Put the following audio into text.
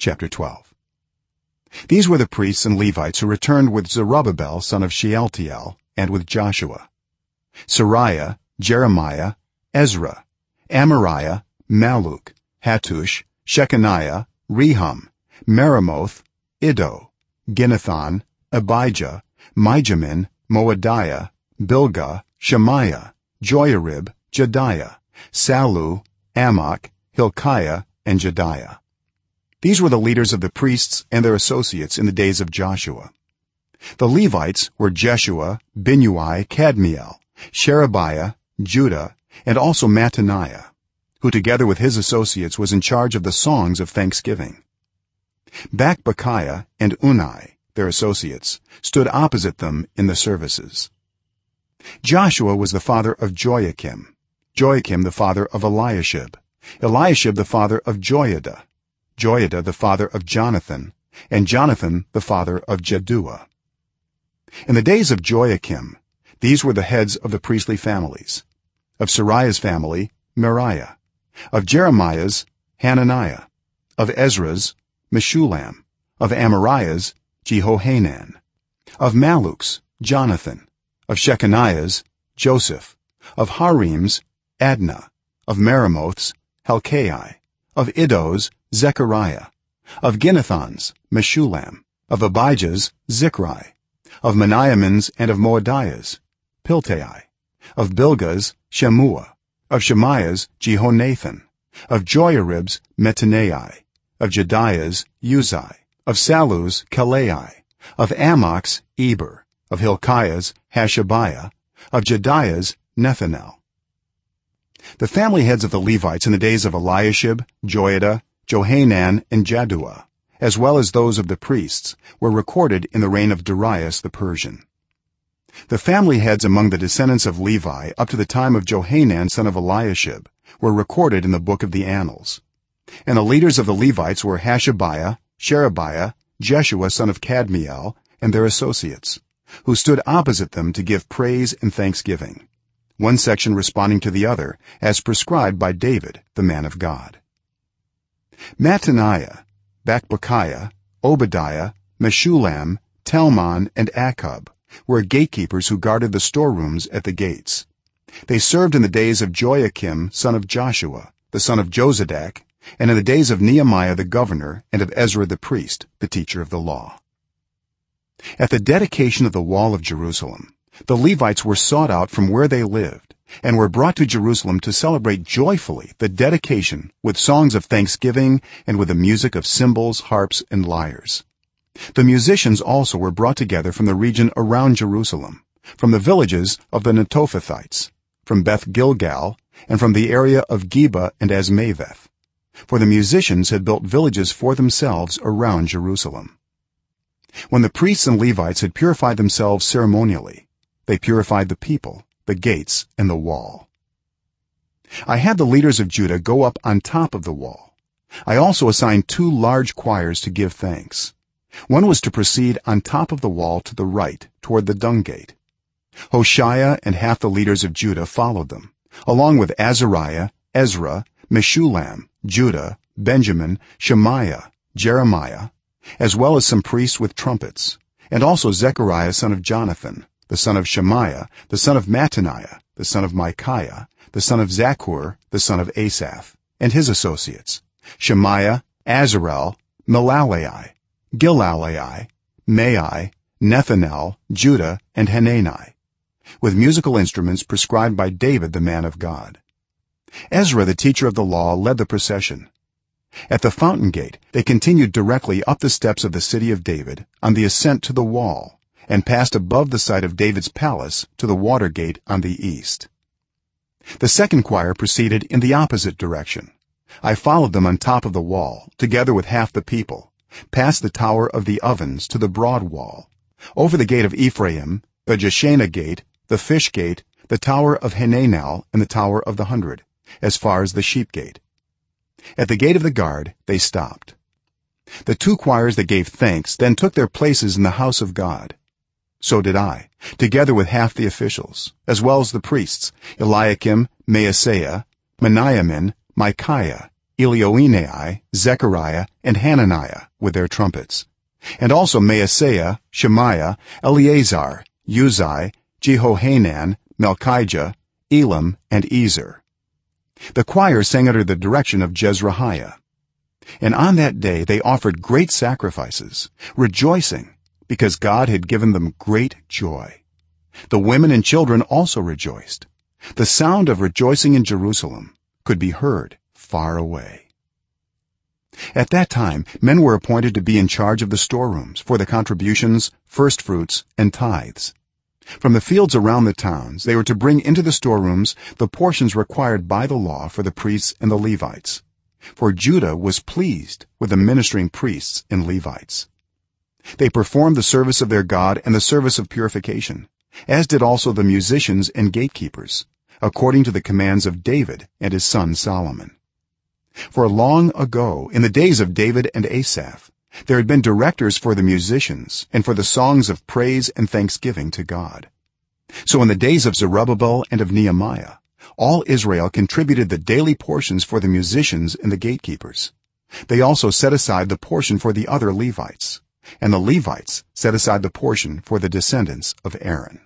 chapter 12 these were the priests and levites who returned with zerubbabel son of shealtiel and with joshua. Seraiah jeremiah ezra amariah malluk hattush shekaniah rehum meremoth iddo ginnethon abijah mijamin moadiah bilgah shemaiah joiarib jedaiah sallu amok hilkiah and jedaiah these were the leaders of the priests and their associates in the days of joshua. The levites were jeshua binnui kadmiel sherebiah judah and also mattaniah who together with his associates was in charge of the songs of thanksgiving. Bakbukiah and unai their associates stood opposite them in the services. Joshua was the father of joiakim joiakim the father of eliashib eliashib the father of joiada joiada the father of jonathan and jonathan the father of jaddua in the days of joiakim these were the heads of the priestly families. Of seraiah's family meraiah of jeremiah's hananiah. Of ezra's meshullam of amariah's jehohanan. Of malluk's jonathan. Of shekaniah's joseph. Of harim's adna. Of meremoth's helkai. Of iddo's zechariah of ginnethon's meshullam of abijah's zikri of miniamin's and of moadiah's piltai of bilgah's shammua of shemaiah's jehonathan of joiarib's mattaniah of jedaiah's uzai of sallu's kallai of amok's eber of hilkiah's hashabiah of jedaiah's nethanel. The family heads of the levites in the days of eliashib joiada johanan and jaddua as well as those of the priests were recorded in the reign of darius the persian. The family heads among the descendants of levi up to the time of johanan son of eliashib were recorded in the book of the annals. And the leaders of the levites were hashabiah sherebiah jeshua son of kadmiel and their associates who stood opposite them to give praise and thanksgiving one section responding to the other as prescribed by david the man of god mattaniah bakbukiah obadiah meshullam talmon and akkub were gatekeepers who guarded the storerooms at the gates. They served in the days of joiakim son of joshua the son of jozadak and in the days of nehemiah the governor and of ezra the priest the teacher of the law. At the dedication of the wall of jerusalem the levites were sought out from where they lived and were brought to jerusalem to celebrate joyfully the dedication with songs of thanksgiving and with the music of cymbals harps and lyres. The musicians also were brought together from the region around jerusalem from the villages of the netophathites from beth gilgal and from the area of geba and azmaveth for the musicians had built villages for themselves around jerusalem. When the priests and levites had purified themselves ceremonially they purified the people the gates and the wall. I had the leaders of judah go up on top of the wall. I also assigned two large choirs to give thanks. One was to proceed on top of the wall to the right toward the dung gate. Hoshaiah and half the leaders of judah followed them along with azariah ezra meshullam judah benjamin shemaiah jeremiah as well as some priests with trumpets and also zechariah son of jonathan the son of shemaiah the son of mattaniah the son of micaiah the son of zakkur the son of asaph and his associates. Shemaiah azarel milalai gilalai maai nethanel judah and hanani with musical instruments prescribed by david the man of god. Ezra the teacher of the law led the procession. At the fountain gate they continued directly up the steps of the city of david on the ascent to the wall and passed above the site of david's palace to the water gate on the east. The second choir proceeded in the opposite direction. I followed them on top of the wall together with half the people past the tower of the ovens to the broad wall over the gate of ephraim the jeshanah gate the fish gate the tower of hananel and the tower of the hundred as far as the sheep gate. At the gate of the guard they stopped. The two choirs that gave thanks then took their places in the house of god so did i together with half the officials as well as the priests eliakim maaseiah miniamin micaiah elioenai zechariah and hananiah with their trumpets. And also maaseiah shemaiah eleazar uzzi jehohanan malkijah elam and ezer. The choir sang under the direction of jezrahiah and on that day they offered great sacrifices rejoicing because god had given them great joy. The women and children also rejoiced. The sound of rejoicing in jerusalem could be heard far away. At that time men were appointed to be in charge of the storerooms for the contributions first fruits and tithes. From the fields around the towns they were to bring into the storerooms the portions required by the law for the priests and the levites. For judah was pleased with the ministering priests and levites they performed the service of their god and the service of purification as did also the musicians and gatekeepers according to the commands of david and his son solomon. For long ago in the days of david and asaph there had been directors for the musicians and for the songs of praise and thanksgiving to god. So in the days of zerubbabel and of nehemiah all israel contributed the daily portions for the musicians and the gatekeepers. They also set aside the portion for the other levites and the levites set aside the portion for the descendants of aaron